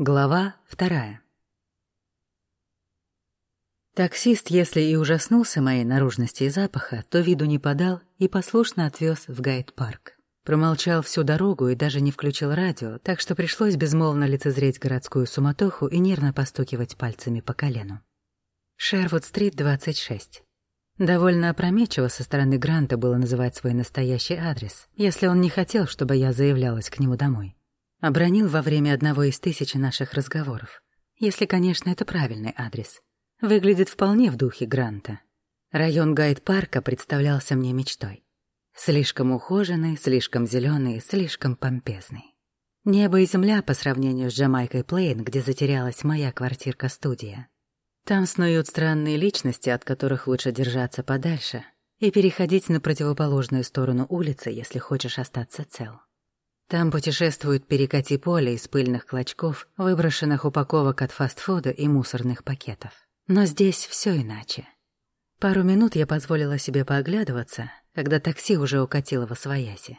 Глава вторая. Таксист, если и ужаснулся моей наружности и запаха, то виду не подал и послушно отвез в гайд-парк. Промолчал всю дорогу и даже не включил радио, так что пришлось безмолвно лицезреть городскую суматоху и нервно постукивать пальцами по колену. Шервуд-стрит, 26. Довольно опрометчиво со стороны Гранта было называть свой настоящий адрес, если он не хотел, чтобы я заявлялась к нему домой. Обронил во время одного из тысячи наших разговоров. Если, конечно, это правильный адрес. Выглядит вполне в духе Гранта. Район Гайд-парка представлялся мне мечтой. Слишком ухоженный, слишком зеленый, слишком помпезный. Небо и земля по сравнению с Джамайкой Плейн, где затерялась моя квартирка-студия. Там снуют странные личности, от которых лучше держаться подальше, и переходить на противоположную сторону улицы, если хочешь остаться цел. Там путешествуют перекати поле из пыльных клочков, выброшенных упаковок от фастфуда и мусорных пакетов. Но здесь все иначе. Пару минут я позволила себе пооглядываться, когда такси уже укатило во свояси.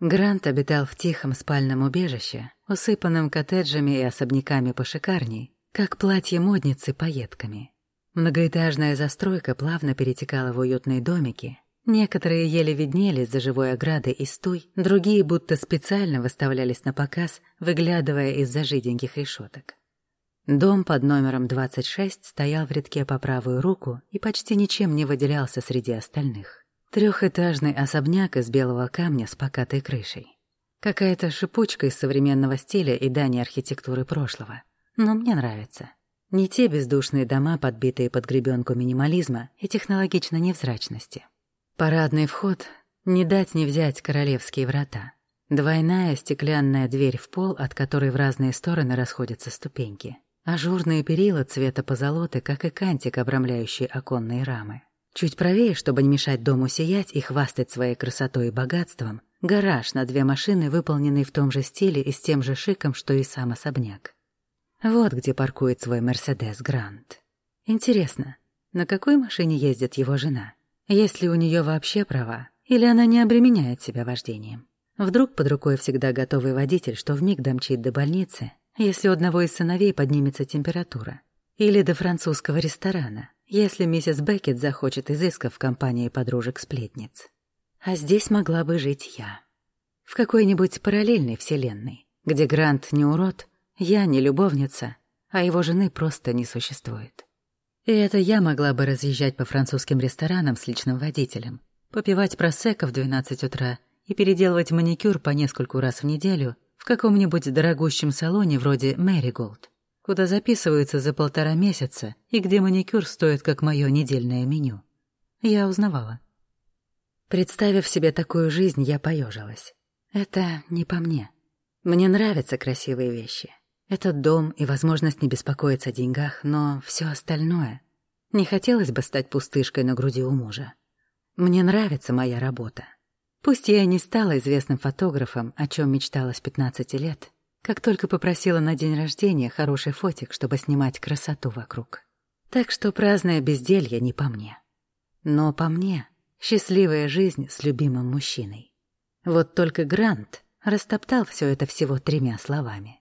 Грант обитал в тихом спальном убежище, усыпанном коттеджами и особняками пошикарней, как платье модницы пайетками. Многоэтажная застройка плавно перетекала в уютные домики, Некоторые еле виднелись за живой оградой и стуй, другие будто специально выставлялись на показ, выглядывая из-за жиденьких решеток. Дом под номером 26 стоял в рядке по правую руку и почти ничем не выделялся среди остальных. Трехэтажный особняк из белого камня с покатой крышей. Какая-то шипучка из современного стиля и дани архитектуры прошлого. Но мне нравится. Не те бездушные дома, подбитые под гребенку минимализма и технологичной невзрачности. Парадный вход — не дать не взять королевские врата. Двойная стеклянная дверь в пол, от которой в разные стороны расходятся ступеньки. Ажурные перила цвета позолоты, как и кантик, обрамляющий оконные рамы. Чуть правее, чтобы не мешать дому сиять и хвастать своей красотой и богатством, гараж на две машины, выполненный в том же стиле и с тем же шиком, что и сам особняк. Вот где паркует свой Мерседес Грант. Интересно, на какой машине ездит его жена? Есть ли у нее вообще права, или она не обременяет себя вождением? Вдруг под рукой всегда готовый водитель, что вмиг домчит до больницы, если у одного из сыновей поднимется температура. Или до французского ресторана, если миссис Беккет захочет изысков в компании подружек-сплетниц. А здесь могла бы жить я. В какой-нибудь параллельной вселенной, где Грант не урод, я не любовница, а его жены просто не существует. И это я могла бы разъезжать по французским ресторанам с личным водителем, попивать просекко в 12 утра и переделывать маникюр по нескольку раз в неделю в каком-нибудь дорогущем салоне вроде Мэриголд, куда записываются за полтора месяца и где маникюр стоит как мое недельное меню. Я узнавала. Представив себе такую жизнь, я поежилась. Это не по мне. Мне нравятся красивые вещи. Этот дом и возможность не беспокоиться о деньгах, но все остальное. Не хотелось бы стать пустышкой на груди у мужа. Мне нравится моя работа. Пусть я и не стала известным фотографом, о чем мечтала с 15 лет, как только попросила на день рождения хороший фотик, чтобы снимать красоту вокруг. Так что праздное безделье не по мне. Но по мне счастливая жизнь с любимым мужчиной. Вот только Грант растоптал все это всего тремя словами.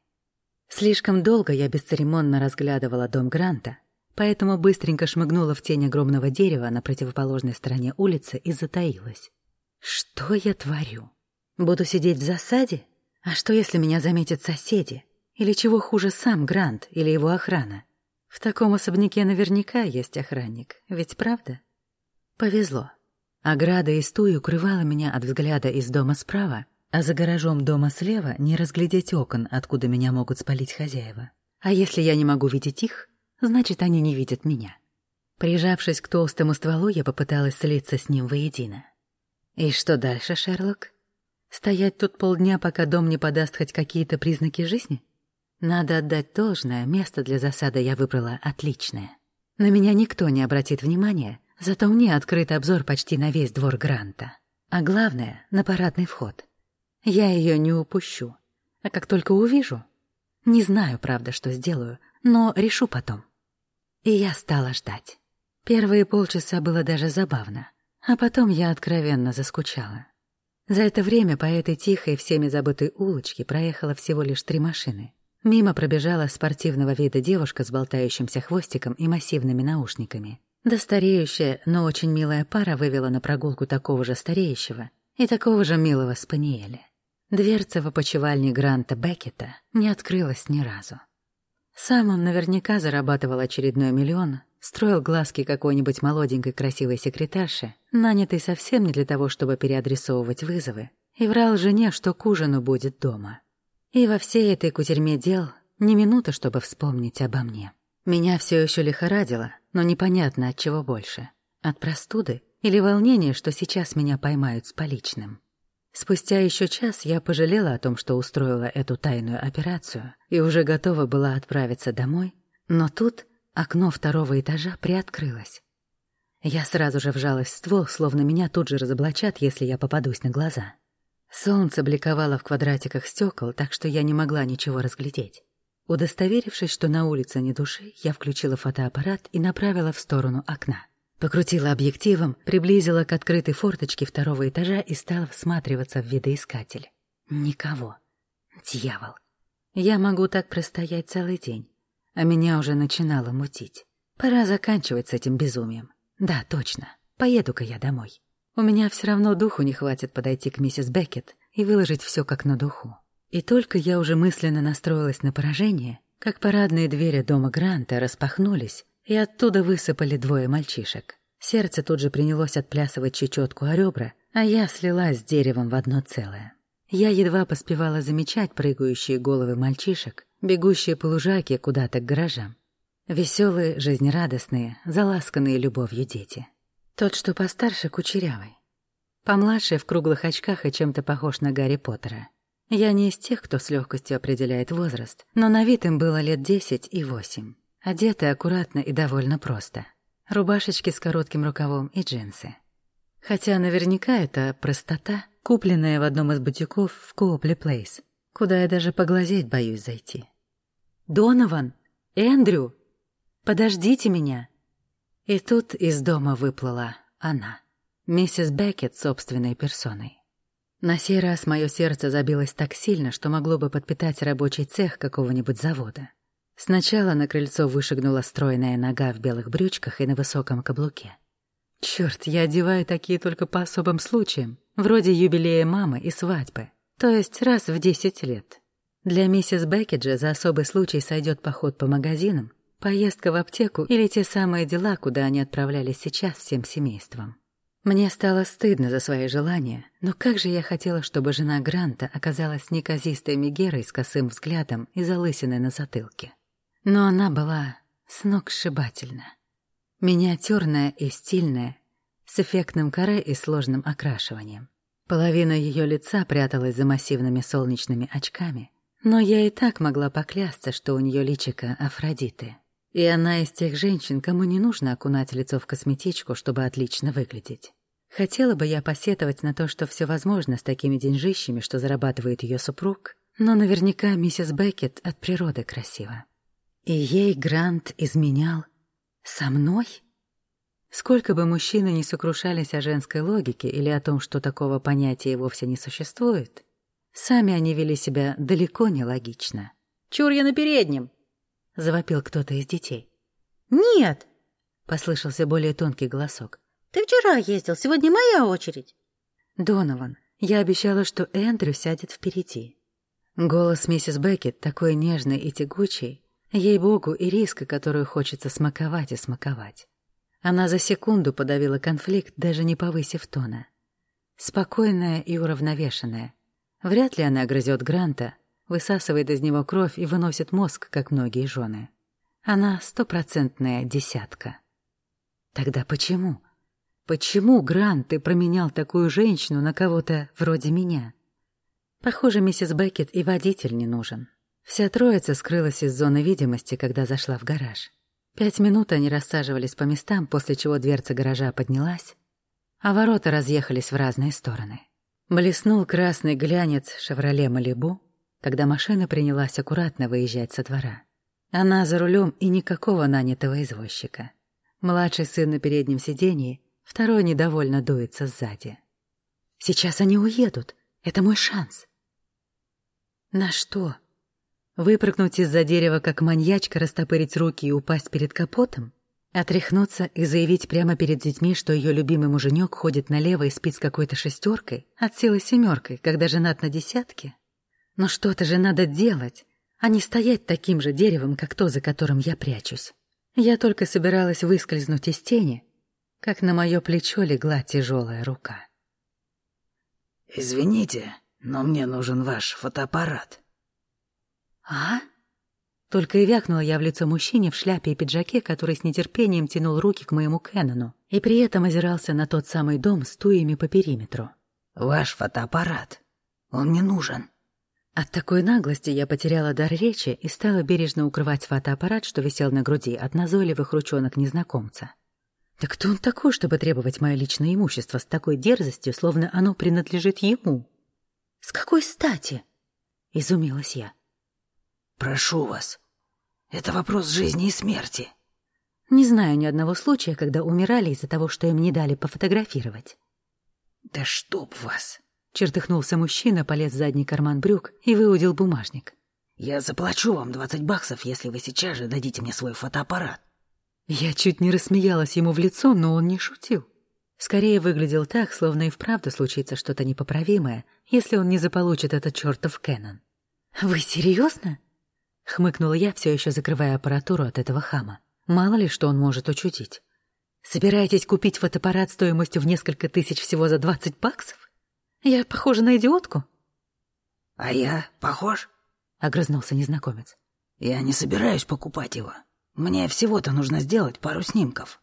Слишком долго я бесцеремонно разглядывала дом Гранта, поэтому быстренько шмыгнула в тень огромного дерева на противоположной стороне улицы и затаилась. Что я творю? Буду сидеть в засаде? А что, если меня заметят соседи? Или чего хуже сам Грант или его охрана? В таком особняке наверняка есть охранник, ведь правда? Повезло. Ограда из туи укрывала меня от взгляда из дома справа, а за гаражом дома слева не разглядеть окон, откуда меня могут спалить хозяева. А если я не могу видеть их, значит, они не видят меня. Прижавшись к толстому стволу, я попыталась слиться с ним воедино. И что дальше, Шерлок? Стоять тут полдня, пока дом не подаст хоть какие-то признаки жизни? Надо отдать должное, место для засады я выбрала отличное. На меня никто не обратит внимания, зато мне открыт обзор почти на весь двор Гранта. А главное — на парадный вход. Я ее не упущу. А как только увижу... Не знаю, правда, что сделаю, но решу потом. И я стала ждать. Первые полчаса было даже забавно, а потом я откровенно заскучала. За это время по этой тихой, всеми забытой улочке проехало всего лишь три машины. Мимо пробежала спортивного вида девушка с болтающимся хвостиком и массивными наушниками. Да стареющая, но очень милая пара вывела на прогулку такого же стареющего и такого же милого спаниеля. Дверца в опочивальне Гранта Беккета не открылась ни разу. Сам он наверняка зарабатывал очередной миллион, строил глазки какой-нибудь молоденькой красивой секретарше, нанятой совсем не для того, чтобы переадресовывать вызовы, и врал жене, что к ужину будет дома. И во всей этой кутерьме дел ни минуты, чтобы вспомнить обо мне. Меня все еще лихорадило, но непонятно от чего больше. От простуды или волнения, что сейчас меня поймают с поличным. Спустя еще час я пожалела о том, что устроила эту тайную операцию и уже готова была отправиться домой, но тут окно второго этажа приоткрылось. Я сразу же вжалась в ствол, словно меня тут же разоблачат, если я попадусь на глаза. Солнце бликовало в квадратиках стекол, так что я не могла ничего разглядеть. Удостоверившись, что на улице ни души, я включила фотоаппарат и направила в сторону окна. Покрутила объективом, приблизила к открытой форточке второго этажа и стала всматриваться в видоискатель. Никого. Дьявол. Я могу так простоять целый день. А меня уже начинало мутить. Пора заканчивать с этим безумием. Да, точно. Поеду-ка я домой. У меня все равно духу не хватит подойти к миссис Беккет и выложить все как на духу. И только я уже мысленно настроилась на поражение, как парадные двери дома Гранта распахнулись, и оттуда высыпали двое мальчишек. Сердце тут же принялось отплясывать чечетку о ребра, а я слилась с деревом в одно целое. Я едва поспевала замечать прыгающие головы мальчишек, бегущие по лужайке куда-то к гаражам. Веселые, жизнерадостные, заласканные любовью дети. Тот, что постарше, кучерявый. Помладше, в круглых очках и чем-то похож на Гарри Поттера. Я не из тех, кто с легкостью определяет возраст, но на вид им было лет десять и восемь. Одеты аккуратно и довольно просто. Рубашечки с коротким рукавом и джинсы. Хотя наверняка это простота, купленная в одном из бутиков в Коопли Плейс, куда я даже поглазеть боюсь зайти. «Донован! Эндрю! Подождите меня!» И тут из дома выплыла она, миссис Беккет собственной персоной. На сей раз мое сердце забилось так сильно, что могло бы подпитать рабочий цех какого-нибудь завода. Сначала на крыльцо вышагнула стройная нога в белых брючках и на высоком каблуке. Черт, я одеваю такие только по особым случаям, вроде юбилея мамы и свадьбы, то есть раз в десять лет. Для миссис Беккеджа за особый случай сойдет поход по магазинам, поездка в аптеку или те самые дела, куда они отправлялись сейчас всем семейством. Мне стало стыдно за свои желания, но как же я хотела, чтобы жена Гранта оказалась неказистой Мегерой с косым взглядом и залысиной на затылке. Но она была сногсшибательна. Миниатюрная и стильная, с эффектным каре и сложным окрашиванием. Половина ее лица пряталась за массивными солнечными очками, но я и так могла поклясться, что у нее личико Афродиты. И она из тех женщин, кому не нужно окунать лицо в косметичку, чтобы отлично выглядеть. Хотела бы я посетовать на то, что все возможно с такими деньжищами, что зарабатывает ее супруг, но наверняка миссис Беккет от природы красива. И ей Грант изменял со мной? Сколько бы мужчины не сокрушались о женской логике или о том, что такого понятия вовсе не существует, сами они вели себя далеко не логично. «Чур я на переднем!» — завопил кто-то из детей. «Нет!» — послышался более тонкий голосок. «Ты вчера ездил, сегодня моя очередь!» «Донован, я обещала, что Эндрю сядет впереди». Голос миссис Беккет такой нежный и тягучий, Ей-богу, и риска, которую хочется смаковать и смаковать. Она за секунду подавила конфликт, даже не повысив тона. Спокойная и уравновешенная. Вряд ли она грызет Гранта, высасывает из него кровь и выносит мозг, как многие жены. Она стопроцентная десятка. Тогда почему? Почему, Грант, ты променял такую женщину на кого-то вроде меня? Похоже, миссис Беккет и водитель не нужен. Вся троица скрылась из зоны видимости, когда зашла в гараж. Пять минут они рассаживались по местам, после чего дверца гаража поднялась, а ворота разъехались в разные стороны. Блеснул красный глянец «Шевроле Малибу», когда машина принялась аккуратно выезжать со двора. Она за рулем и никакого нанятого извозчика. Младший сын на переднем сиденье, второй недовольно дуется сзади. «Сейчас они уедут. Это мой шанс». «На что?» Выпрыгнуть из-за дерева, как маньячка, растопырить руки и упасть перед капотом? Отряхнуться и заявить прямо перед детьми, что ее любимый муженек ходит налево и спит с какой-то шестеркой, от силы семеркой, когда женат на десятке? Но что-то же надо делать, а не стоять таким же деревом, как то, за которым я прячусь. Я только собиралась выскользнуть из тени, как на мое плечо легла тяжелая рука. «Извините, но мне нужен ваш фотоаппарат». «А?» Только и вякнула я в лицо мужчине в шляпе и пиджаке, который с нетерпением тянул руки к моему Кэнону и при этом озирался на тот самый дом с туями по периметру. «Ваш фотоаппарат. Он мне нужен». От такой наглости я потеряла дар речи и стала бережно укрывать фотоаппарат, что висел на груди, от назойливых ручонок незнакомца. Да кто он такой, чтобы требовать мое личное имущество с такой дерзостью, словно оно принадлежит ему? С какой стати? Изумилась я. Прошу вас. Это вопрос жизни и смерти. Не знаю ни одного случая, когда умирали из-за того, что им не дали пофотографировать. Да чтоб вас. Чертыхнулся мужчина, полез в задний карман брюк и выудил бумажник. Я заплачу вам двадцать баксов, если вы сейчас же дадите мне свой фотоаппарат. Я чуть не рассмеялась ему в лицо, но он не шутил. Скорее выглядел так, словно и вправду случится что-то непоправимое, если он не заполучит этот чертов Кэнон. «Вы серьезно? Хмыкнула я, все еще закрывая аппаратуру от этого хама. Мало ли, что он может учудить. Собираетесь купить фотоаппарат стоимостью в несколько тысяч всего за двадцать баксов? Я похожа на идиотку? А я похож? Огрызнулся незнакомец. Я не собираюсь покупать его. Мне всего-то нужно сделать пару снимков.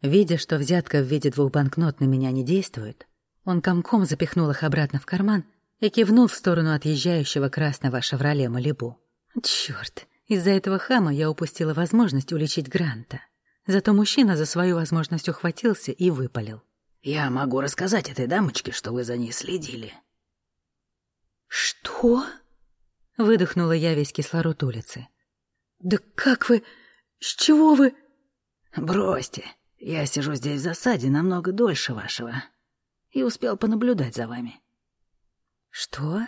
Видя, что взятка в виде двух банкнот на меня не действует, он комком запихнул их обратно в карман и кивнул в сторону отъезжающего красного «Шевроле Малибу». Чёрт, из-за этого хама я упустила возможность уличить Гранта. Зато мужчина за свою возможность ухватился и выпалил. «Я могу рассказать этой дамочке, что вы за ней следили». «Что?» — выдохнула я весь кислород улицы. «Да как вы... С чего вы...» «Бросьте, я сижу здесь в засаде намного дольше вашего и успел понаблюдать за вами». «Что?»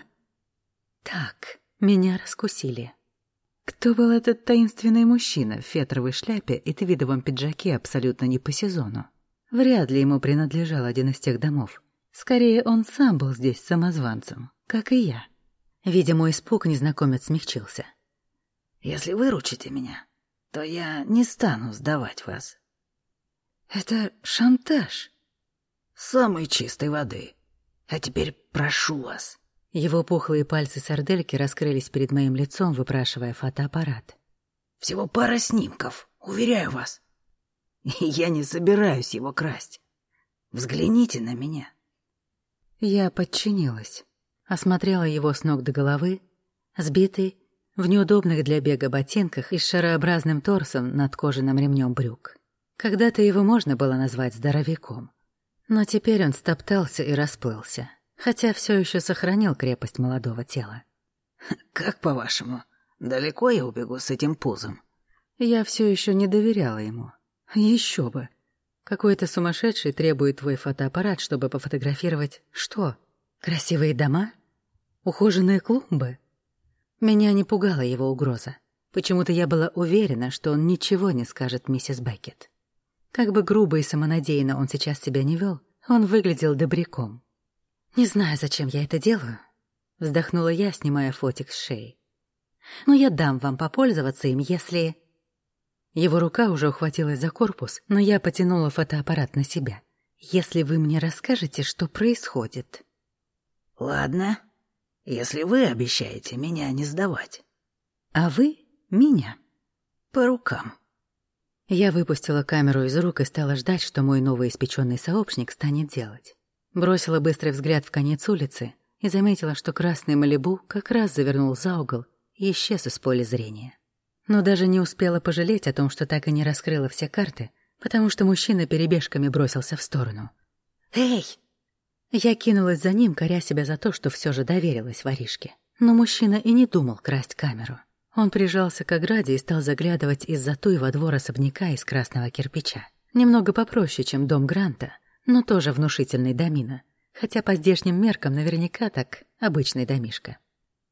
«Так, меня раскусили. Кто был этот таинственный мужчина в фетровой шляпе и твидовом пиджаке абсолютно не по сезону? Вряд ли ему принадлежал один из тех домов. Скорее, он сам был здесь самозванцем, как и я. Видя мой испуг, незнакомец смягчился. «Если выручите меня, то я не стану сдавать вас». «Это шантаж». «Самой чистой воды. А теперь прошу вас, его пухлые пальцы сардельки раскрылись перед моим лицом, выпрашивая фотоаппарат. «Всего пара снимков, уверяю вас. я не собираюсь его красть. Взгляните на меня». Я подчинилась. Осмотрела его с ног до головы, сбитый, в неудобных для бега ботинках и с шарообразным торсом над кожаным ремнем брюк. Когда-то его можно было назвать здоровяком. Но теперь он стоптался и расплылся хотя все еще сохранил крепость молодого тела. «Как по-вашему, далеко я убегу с этим пузом?» Я все еще не доверяла ему. Еще бы. Какой-то сумасшедший требует твой фотоаппарат, чтобы пофотографировать что? Красивые дома? Ухоженные клумбы? Меня не пугала его угроза. Почему-то я была уверена, что он ничего не скажет миссис Беккет. Как бы грубо и самонадеянно он сейчас себя не вел, он выглядел добряком. «Не знаю, зачем я это делаю», — вздохнула я, снимая фотик с шеи. «Но я дам вам попользоваться им, если...» Его рука уже ухватилась за корпус, но я потянула фотоаппарат на себя. «Если вы мне расскажете, что происходит». «Ладно, если вы обещаете меня не сдавать». «А вы — меня». «По рукам». Я выпустила камеру из рук и стала ждать, что мой новый испеченный сообщник станет делать. Бросила быстрый взгляд в конец улицы и заметила, что красный Малибу как раз завернул за угол и исчез из поля зрения. Но даже не успела пожалеть о том, что так и не раскрыла все карты, потому что мужчина перебежками бросился в сторону. «Эй!» Я кинулась за ним, коря себя за то, что все же доверилась воришке. Но мужчина и не думал красть камеру. Он прижался к ограде и стал заглядывать из-за туй во двор особняка из красного кирпича. Немного попроще, чем дом Гранта — но тоже внушительный домина, хотя по здешним меркам наверняка так обычный домишка.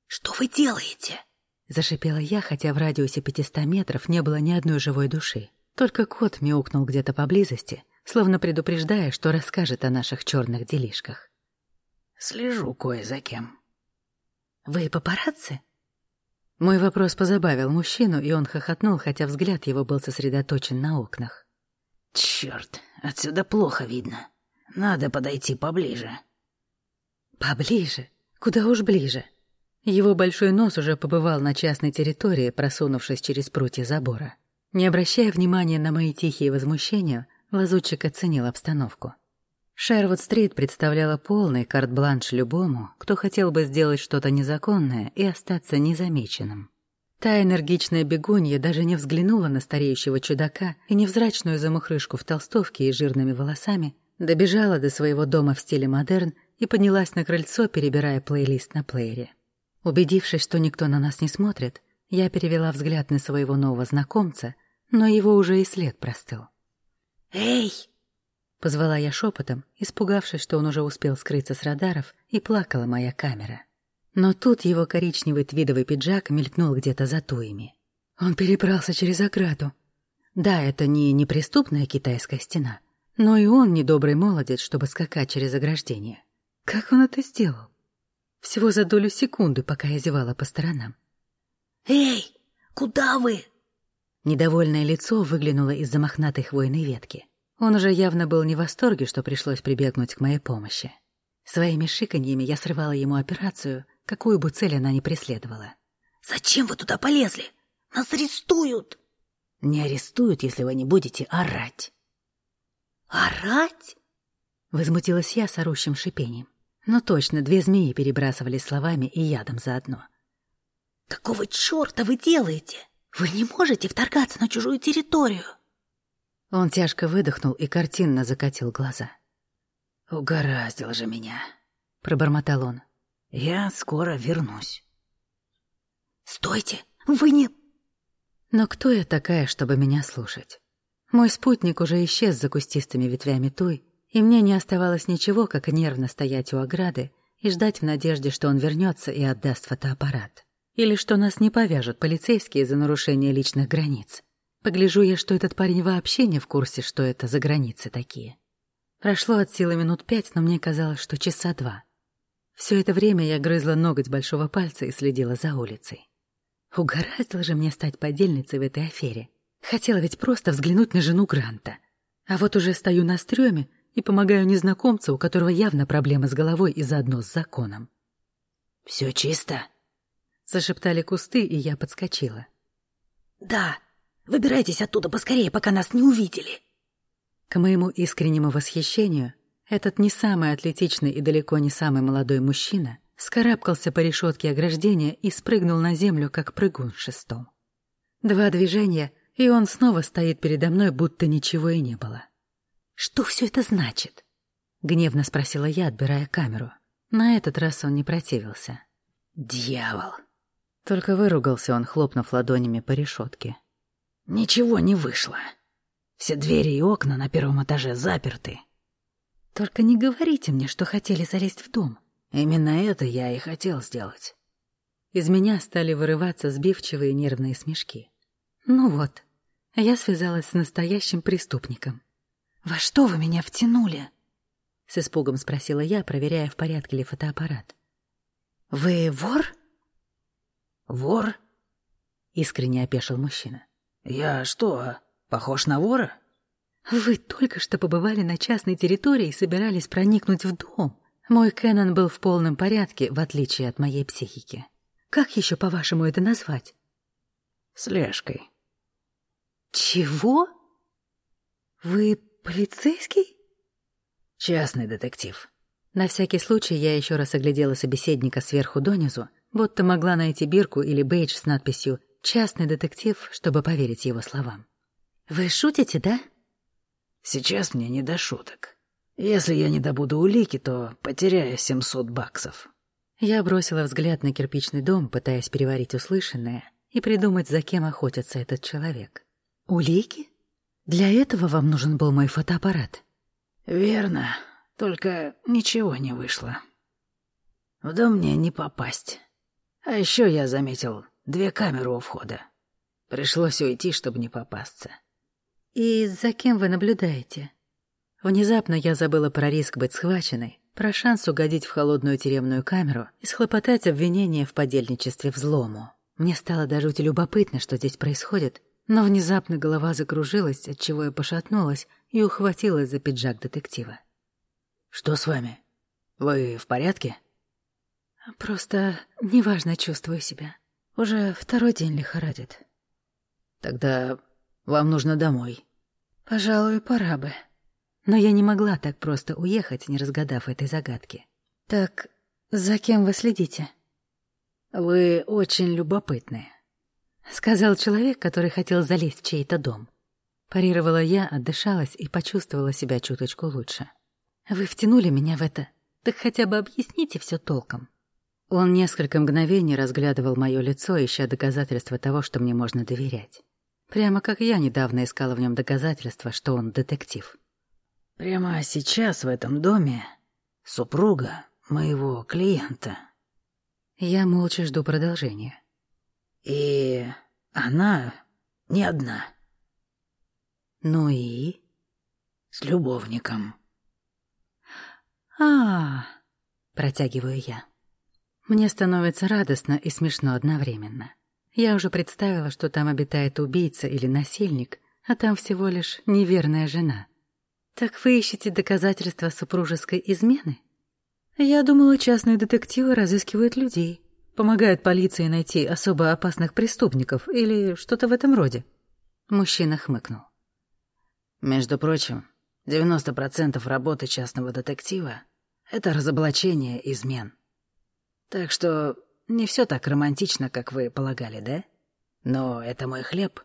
«Что вы делаете?» — Зашипела я, хотя в радиусе 500 метров не было ни одной живой души. Только кот мяукнул где-то поблизости, словно предупреждая, что расскажет о наших черных делишках. «Слежу кое за кем». «Вы папарацци?» Мой вопрос позабавил мужчину, и он хохотнул, хотя взгляд его был сосредоточен на окнах. «Чёрт, отсюда плохо видно. Надо подойти поближе». «Поближе? Куда уж ближе?» Его большой нос уже побывал на частной территории, просунувшись через прутья забора. Не обращая внимания на мои тихие возмущения, лазутчик оценил обстановку. Шервуд-стрит представляла полный карт-бланш любому, кто хотел бы сделать что-то незаконное и остаться незамеченным. Та энергичная бегунья даже не взглянула на стареющего чудака и невзрачную замухрышку в толстовке и жирными волосами, добежала до своего дома в стиле модерн и поднялась на крыльцо, перебирая плейлист на плеере. Убедившись, что никто на нас не смотрит, я перевела взгляд на своего нового знакомца, но его уже и след простыл. «Эй!» — позвала я шепотом, испугавшись, что он уже успел скрыться с радаров, и плакала моя камера. Но тут его коричневый твидовый пиджак мелькнул где-то за туями. Он перебрался через ограду. Да, это не неприступная китайская стена, но и он недобрый молодец, чтобы скакать через ограждение. Как он это сделал? Всего за долю секунды, пока я зевала по сторонам. «Эй, куда вы?» Недовольное лицо выглянуло из-за мохнатой хвойной ветки. Он уже явно был не в восторге, что пришлось прибегнуть к моей помощи. Своими шиканьями я срывала ему операцию, какую бы цель она ни преследовала. «Зачем вы туда полезли? Нас арестуют!» «Не арестуют, если вы не будете орать». «Орать?» Возмутилась я с орущим шипением. Ну точно, две змеи перебрасывали словами и ядом заодно. «Какого черта вы делаете? Вы не можете вторгаться на чужую территорию!» Он тяжко выдохнул и картинно закатил глаза. «Угораздило же меня», — пробормотал он. «Я скоро вернусь». «Стойте! Вы не...» Но кто я такая, чтобы меня слушать? Мой спутник уже исчез за кустистыми ветвями туй, и мне не оставалось ничего, как нервно стоять у ограды и ждать в надежде, что он вернется и отдаст фотоаппарат. Или что нас не повяжут полицейские за нарушение личных границ. Погляжу я, что этот парень вообще не в курсе, что это за границы такие. Прошло от силы минут пять, но мне казалось, что часа два. Все это время я грызла ноготь большого пальца и следила за улицей. Угораздило же мне стать подельницей в этой афере. Хотела ведь просто взглянуть на жену Гранта. А вот уже стою на стреме и помогаю незнакомцу, у которого явно проблемы с головой и заодно с законом. «Все чисто?» — зашептали кусты, и я подскочила. «Да, выбирайтесь оттуда поскорее, пока нас не увидели». К моему искреннему восхищению, этот не самый атлетичный и далеко не самый молодой мужчина скарабкался по решетке ограждения и спрыгнул на землю, как прыгун шестом. Два движения, и он снова стоит передо мной, будто ничего и не было. «Что все это значит?» — гневно спросила я, отбирая камеру. На этот раз он не противился. «Дьявол!» Только выругался он, хлопнув ладонями по решетке. «Ничего не вышло. Все двери и окна на первом этаже заперты». «Только не говорите мне, что хотели залезть в дом». «Именно это я и хотел сделать». Из меня стали вырываться сбивчивые нервные смешки. «Ну вот, я связалась с настоящим преступником». «Во что вы меня втянули?» — с испугом спросила я, проверяя, в порядке ли фотоаппарат. «Вы вор?» «Вор?» — искренне опешил мужчина. «Я что, похож на вора?» «Вы только что побывали на частной территории и собирались проникнуть в дом. Мой Кэнон был в полном порядке, в отличие от моей психики. Как еще, по-вашему, это назвать?» «Слежкой». «Чего? Вы полицейский?» «Частный детектив». На всякий случай я еще раз оглядела собеседника сверху донизу, будто могла найти бирку или бейдж с надписью «Частный детектив», чтобы поверить его словам. «Вы шутите, да?» «Сейчас мне не до шуток. Если я не добуду улики, то потеряю 700 баксов». Я бросила взгляд на кирпичный дом, пытаясь переварить услышанное и придумать, за кем охотится этот человек. «Улики? Для этого вам нужен был мой фотоаппарат?» «Верно, только ничего не вышло. В дом мне не попасть. А еще я заметил две камеры у входа. Пришлось уйти, чтобы не попасться. «И за кем вы наблюдаете?» Внезапно я забыла про риск быть схваченной, про шанс угодить в холодную тюремную камеру и схлопотать обвинение в подельничестве взлому. Мне стало даже жути любопытно, что здесь происходит, но внезапно голова закружилась, отчего я пошатнулась и ухватилась за пиджак детектива. «Что с вами? Вы в порядке?» «Просто неважно чувствую себя. Уже второй день лихорадит». «Тогда вам нужно домой». «Пожалуй, пора бы». Но я не могла так просто уехать, не разгадав этой загадки. «Так за кем вы следите?» «Вы очень любопытны», — сказал человек, который хотел залезть в чей-то дом. Парировала я, отдышалась и почувствовала себя чуточку лучше. «Вы втянули меня в это. Так хотя бы объясните все толком». Он несколько мгновений разглядывал мое лицо, ища доказательства того, что мне можно доверять. Прямо как я недавно искала в нем доказательства, что он детектив. Прямо сейчас в этом доме супруга моего клиента. Я молча жду продолжения. И она не одна. Ну и? С любовником. А, -а, а протягиваю я. Мне становится радостно и смешно одновременно. Я уже представила, что там обитает убийца или насильник, а там всего лишь неверная жена — «Так вы ищете доказательства супружеской измены?» «Я думала, частные детективы разыскивают людей, помогают полиции найти особо опасных преступников или что-то в этом роде». Мужчина хмыкнул. «Между прочим, 90% работы частного детектива — это разоблачение измен. Так что не все так романтично, как вы полагали, да? Но это мой хлеб,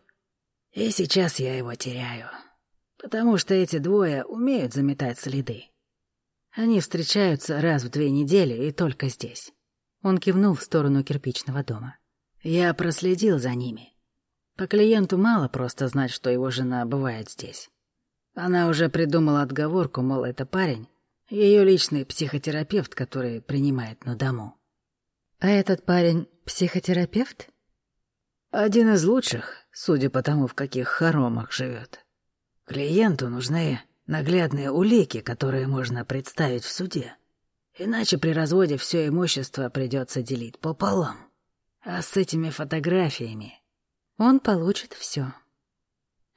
и сейчас я его теряю». Потому что эти двое умеют заметать следы. Они встречаются раз в две недели и только здесь. Он кивнул в сторону кирпичного дома. Я проследил за ними. По клиенту мало просто знать, что его жена бывает здесь. Она уже придумала отговорку, мол, это парень, ее личный психотерапевт, который принимает на дому. А этот парень психотерапевт? Один из лучших, судя по тому, в каких хоромах живет. Клиенту нужны наглядные улики, которые можно представить в суде. Иначе при разводе все имущество придется делить пополам. А с этими фотографиями... Он получит все.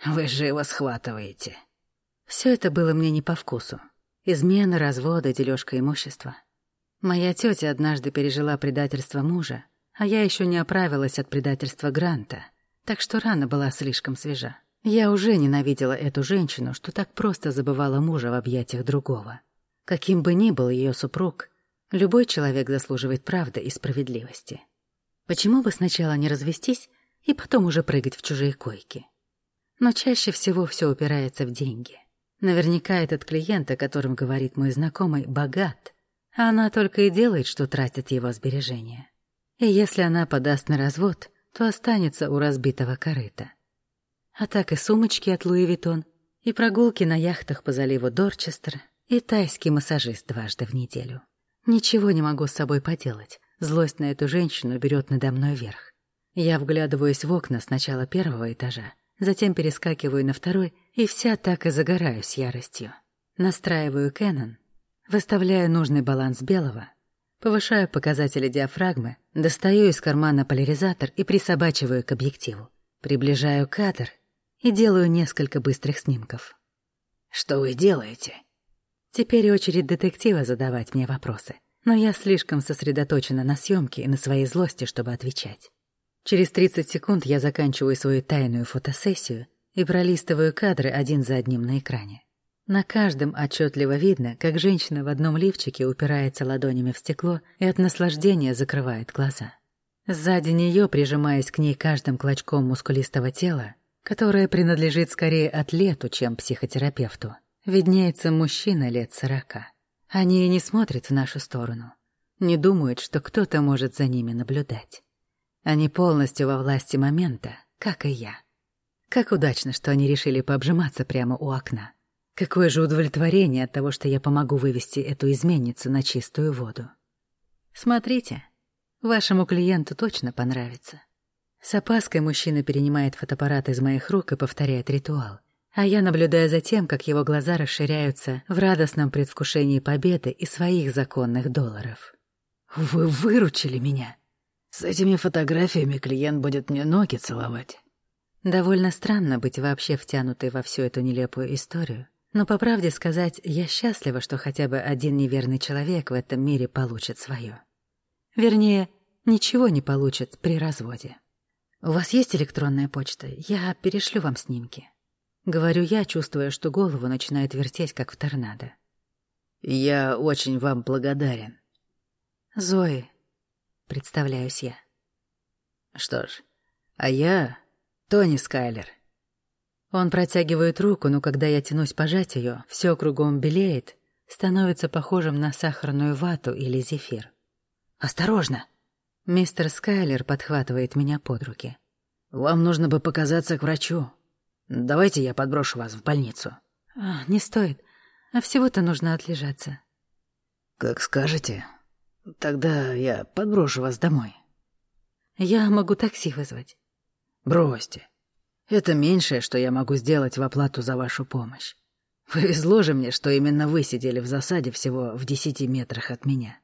Вы же его схватываете. Все это было мне не по вкусу. Измена, разводы, дележка имущества. Моя тетя однажды пережила предательство мужа, а я еще не оправилась от предательства Гранта, так что рана была слишком свежа. Я уже ненавидела эту женщину, что так просто забывала мужа в объятиях другого. Каким бы ни был ее супруг, любой человек заслуживает правды и справедливости. Почему бы сначала не развестись и потом уже прыгать в чужие койки? Но чаще всего все упирается в деньги. Наверняка этот клиент, о котором говорит мой знакомый, богат, она только и делает, что тратит его сбережения. И если она подаст на развод, то останется у разбитого корыта а так и сумочки от Луи Виттон, и прогулки на яхтах по заливу Дорчестер, и тайский массажист дважды в неделю. Ничего не могу с собой поделать. Злость на эту женщину берет надо мной верх. Я вглядываюсь в окна сначала первого этажа, затем перескакиваю на второй, и вся так и загораюсь яростью. Настраиваю Кэнон, выставляю нужный баланс белого, повышаю показатели диафрагмы, достаю из кармана поляризатор и присобачиваю к объективу. Приближаю кадр и делаю несколько быстрых снимков. «Что вы делаете?» Теперь очередь детектива задавать мне вопросы, но я слишком сосредоточена на съемке и на своей злости, чтобы отвечать. Через 30 секунд я заканчиваю свою тайную фотосессию и пролистываю кадры один за одним на экране. На каждом отчетливо видно, как женщина в одном лифчике упирается ладонями в стекло и от наслаждения закрывает глаза. Сзади нее, прижимаясь к ней каждым клочком мускулистого тела, которое принадлежит скорее атлету, чем психотерапевту, виднеется мужчина лет сорока. Они не смотрят в нашу сторону, не думают, что кто-то может за ними наблюдать. Они полностью во власти момента, как и я. Как удачно, что они решили пообжиматься прямо у окна. Какое же удовлетворение от того, что я помогу вывести эту изменницу на чистую воду. Смотрите, вашему клиенту точно понравится. С опаской мужчина перенимает фотоаппарат из моих рук и повторяет ритуал. А я наблюдаю за тем, как его глаза расширяются в радостном предвкушении победы и своих законных долларов. «Вы выручили меня. С этими фотографиями клиент будет мне ноги целовать». Довольно странно быть вообще втянутой во всю эту нелепую историю. Но, по правде сказать, я счастлива, что хотя бы один неверный человек в этом мире получит свое. Вернее, ничего не получит при разводе. «У вас есть электронная почта? Я перешлю вам снимки». Говорю я, чувствуя, что голову начинает вертеть, как в торнадо. «Я очень вам благодарен». «Зои», — представляюсь я. «Что ж, а я Тони Скайлер». Он протягивает руку, но когда я тянусь пожать ее, все кругом белеет, становится похожим на сахарную вату или зефир. «Осторожно!» Мистер Скайлер подхватывает меня под руки. «Вам нужно бы показаться к врачу. Давайте я подброшу вас в больницу». А, «Не стоит. А всего-то нужно отлежаться». «Как скажете. Тогда я подброшу вас домой». «Я могу такси вызвать». «Бросьте. Это меньшее, что я могу сделать в оплату за вашу помощь. Повезло же мне, что именно вы сидели в засаде всего в десяти метрах от меня».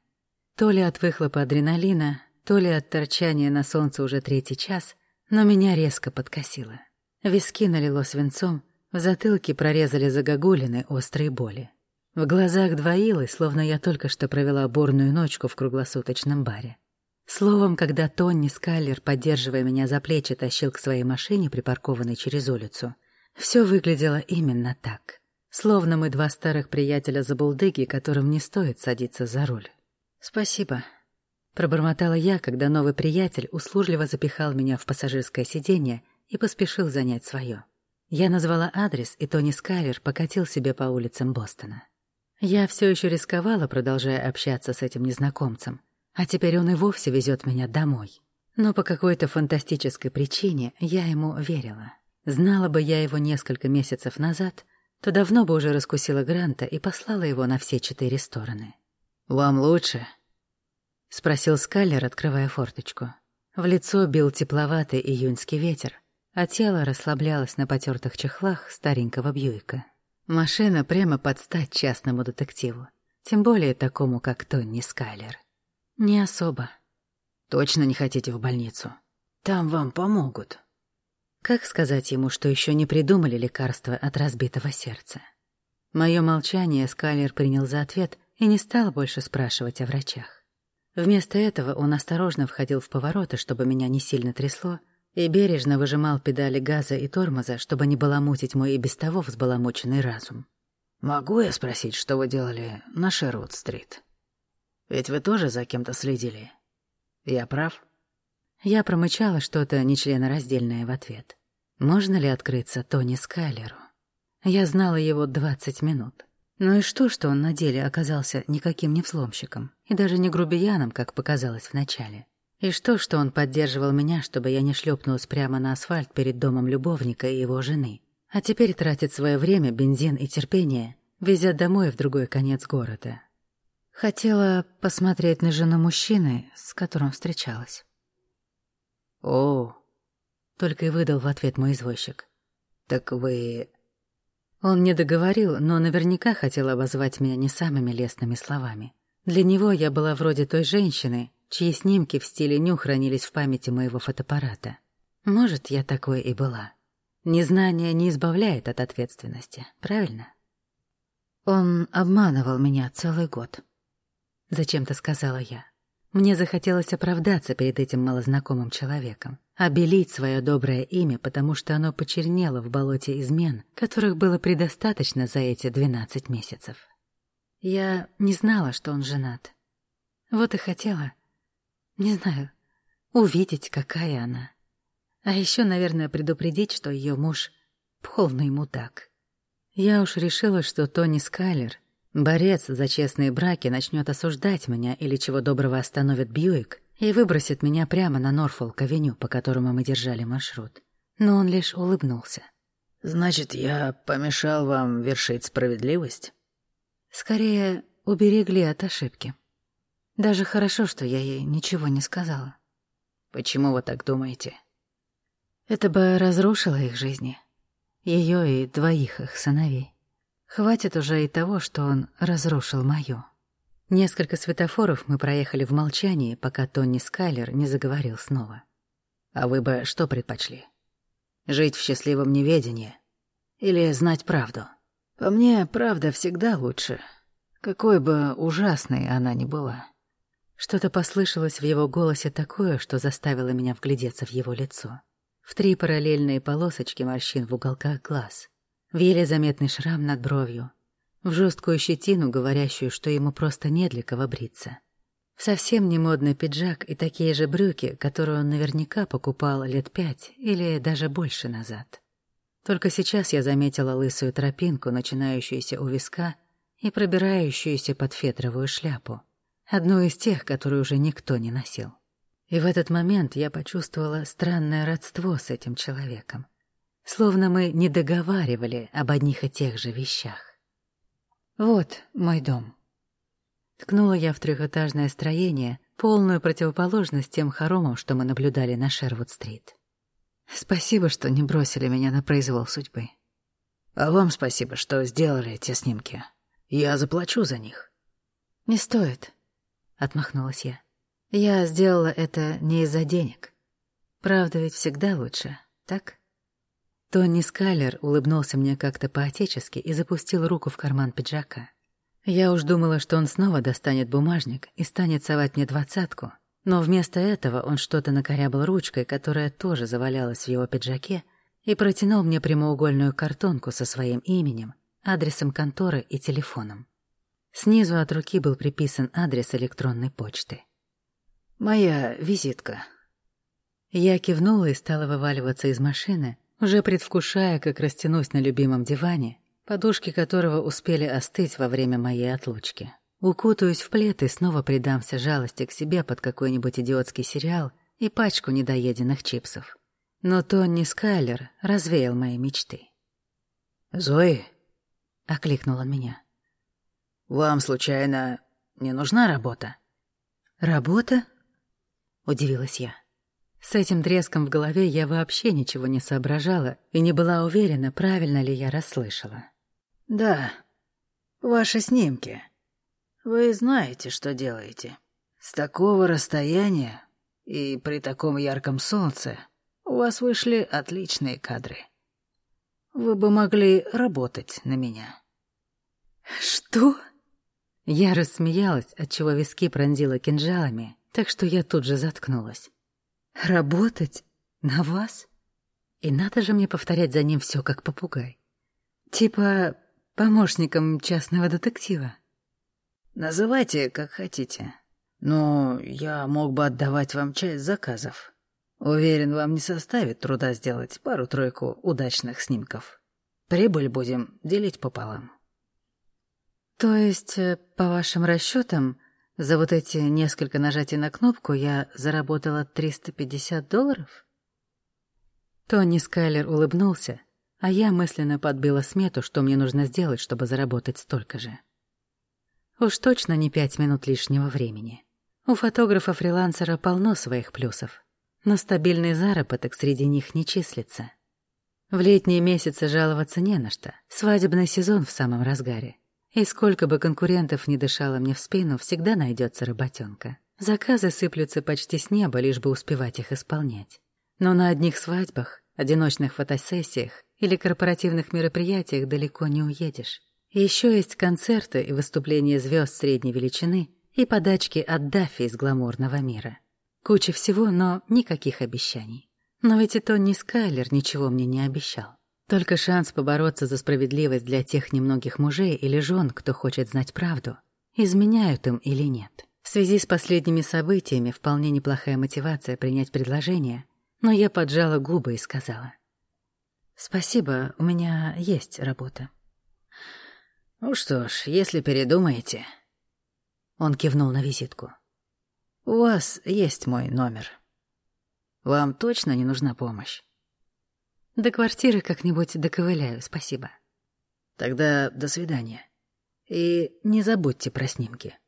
То ли от выхлопа адреналина, то ли от торчания на солнце уже третий час, но меня резко подкосило. Виски налило свинцом, в затылке прорезали загогулины острые боли. В глазах двоилось, словно я только что провела бурную ночку в круглосуточном баре. Словом, когда Тонни Скайлер, поддерживая меня за плечи, тащил к своей машине, припаркованной через улицу, все выглядело именно так. Словно мы два старых приятеля забулдыги, которым не стоит садиться за руль. «Спасибо», — пробормотала я, когда новый приятель услужливо запихал меня в пассажирское сиденье и поспешил занять свое. Я назвала адрес, и Тони Скайлер покатил себе по улицам Бостона. Я все еще рисковала, продолжая общаться с этим незнакомцем, а теперь он и вовсе везет меня домой. Но по какой-то фантастической причине я ему верила. Знала бы я его несколько месяцев назад, то давно бы уже раскусила Гранта и послала его на все четыре стороны. «Вам лучше?» — спросил Скаллер, открывая форточку. В лицо бил тепловатый июньский ветер, а тело расслаблялось на потертых чехлах старенького Бьюика. Машина прямо под стать частному детективу, тем более такому, как Тонни Скайлер. Не особо. Точно не хотите в больницу? Там вам помогут. Как сказать ему, что еще не придумали лекарства от разбитого сердца? Мое молчание Скайлер принял за ответ — и не стал больше спрашивать о врачах. Вместо этого он осторожно входил в повороты, чтобы меня не сильно трясло, и бережно выжимал педали газа и тормоза, чтобы не баламутить мой и без того взбаламученный разум. «Могу я спросить, что вы делали на Шервуд-стрит? Ведь вы тоже за кем-то следили. Я прав?» Я промычала что-то нечленораздельное в ответ. Можно ли открыться Тони Скайлеру? Я знала его двадцать минут. Ну и что, что он на деле оказался никаким не взломщиком, и даже не грубияном, как показалось вначале? И что, что он поддерживал меня, чтобы я не шлепнулась прямо на асфальт перед домом любовника и его жены, а теперь тратит свое время, бензин и терпение, везя домой в другой конец города? Хотела посмотреть на жену мужчины, с которым встречалась. «О!» — только и выдал в ответ мой извозчик. «Так вы он не договорил, но наверняка хотел обозвать меня не самыми лестными словами. Для него я была вроде той женщины, чьи снимки в стиле ню хранились в памяти моего фотоаппарата. Может, я такой и была. Незнание не избавляет от ответственности, правильно? Он обманывал меня целый год. Зачем-то сказала я. Мне захотелось оправдаться перед этим малознакомым человеком, обелить свое доброе имя, потому что оно почернело в болоте измен, которых было предостаточно за эти двенадцать месяцев. Я не знала, что он женат. Вот и хотела, не знаю, увидеть, какая она. А еще, наверное, предупредить, что ее муж — полный мудак. Я уж решила, что Тони Скайлер — Борец за честные браки начнет осуждать меня или чего доброго остановит Бьюик и выбросит меня прямо на Норфолк-авеню, по которому мы держали маршрут. Но он лишь улыбнулся. «Значит, я помешал вам вершить справедливость?» «Скорее, уберегли от ошибки. Даже хорошо, что я ей ничего не сказала». «Почему вы так думаете?» Это бы разрушило их жизни. Ее и двоих их сыновей. Хватит уже и того, что он разрушил мою. Несколько светофоров мы проехали в молчании, пока Тони Скайлер не заговорил снова. «А вы бы что предпочли? Жить в счастливом неведении или знать правду? По мне, правда всегда лучше, какой бы ужасной она ни была». Что-то послышалось в его голосе такое, что заставило меня вглядеться в его лицо. В три параллельные полосочки морщин в уголках глаз, в еле заметный шрам над бровью, в жесткую щетину, говорящую, что ему просто не для кого бриться. В совсем не модный пиджак и такие же брюки, которые он наверняка покупал лет пять или даже больше назад. Только сейчас я заметила лысую тропинку, начинающуюся у виска и пробирающуюся под фетровую шляпу. Одну из тех, которую уже никто не носил. И в этот момент я почувствовала странное родство с этим человеком. Словно мы не договаривали об одних и тех же вещах. «Вот мой дом». Ткнула я в трехэтажное строение, полную противоположность тем хоромам, что мы наблюдали на Шервуд-стрит. Спасибо, что не бросили меня на произвол судьбы. А вам спасибо, что сделали эти снимки. Я заплачу за них. Не стоит, отмахнулась я. Я сделала это не из-за денег. Правда ведь всегда лучше, так? Тони Скайлер улыбнулся мне как-то по-отечески и запустил руку в карман пиджака. Я уж думала, что он снова достанет бумажник и станет совать мне двадцатку, но вместо этого он что-то накорябал ручкой, которая тоже завалялась в его пиджаке, и протянул мне прямоугольную картонку со своим именем, адресом конторы и телефоном. Снизу от руки был приписан адрес электронной почты. «Моя визитка». Я кивнула и стала вываливаться из машины, уже предвкушая, как растянусь на любимом диване, подушки которого успели остыть во время моей отлучки. Укутаюсь в плед и снова предамся жалости к себе под какой-нибудь идиотский сериал и пачку недоеденных чипсов. Но Тони Скайлер развеял мои мечты. «Зои?» — окликнул он меня. «Вам, случайно, не нужна работа?» «Работа?» удивилась я. С этим треском в голове я вообще ничего не соображала и не была уверена, правильно ли я расслышала. «Да, ваши снимки. Вы знаете, что делаете. С такого расстояния и при таком ярком солнце у вас вышли отличные кадры. Вы бы могли работать на меня». «Что?» Я рассмеялась, отчего виски пронзила кинжалами, так что я тут же заткнулась. «Работать? На вас? И надо же мне повторять за ним все как попугай. Типа помощником частного детектива». «Называйте, как хотите. Но я мог бы отдавать вам часть заказов. Уверен, вам не составит труда сделать пару-тройку удачных снимков. Прибыль будем делить пополам». «То есть, э, по вашим расчетам, за вот эти несколько нажатий на кнопку я заработала 350 долларов? Тони Скайлер улыбнулся, а я мысленно подбила смету, что мне нужно сделать, чтобы заработать столько же. Уж точно не пять минут лишнего времени. У фотографа-фрилансера полно своих плюсов, но стабильный заработок среди них не числится. В летние месяцы жаловаться не на что, свадебный сезон в самом разгаре. И сколько бы конкурентов не дышало мне в спину, всегда найдется работенка. Заказы сыплются почти с неба, лишь бы успевать их исполнять. Но на одних свадьбах, одиночных фотосессиях или корпоративных мероприятиях далеко не уедешь. Еще есть концерты и выступления звезд средней величины и подачки от Даффи из гламурного мира. Куча всего, но никаких обещаний. Но ведь и Тони Скайлер ничего мне не обещал. Только шанс побороться за справедливость для тех немногих мужей или жен, кто хочет знать правду, изменяют им или нет. В связи с последними событиями вполне неплохая мотивация принять предложение, но я поджала губы и сказала. «Спасибо, у меня есть работа». «Ну что ж, если передумаете...» Он кивнул на визитку. «У вас есть мой номер. Вам точно не нужна помощь?» До квартиры как-нибудь доковыляю, спасибо. Тогда до свидания. И не забудьте про снимки.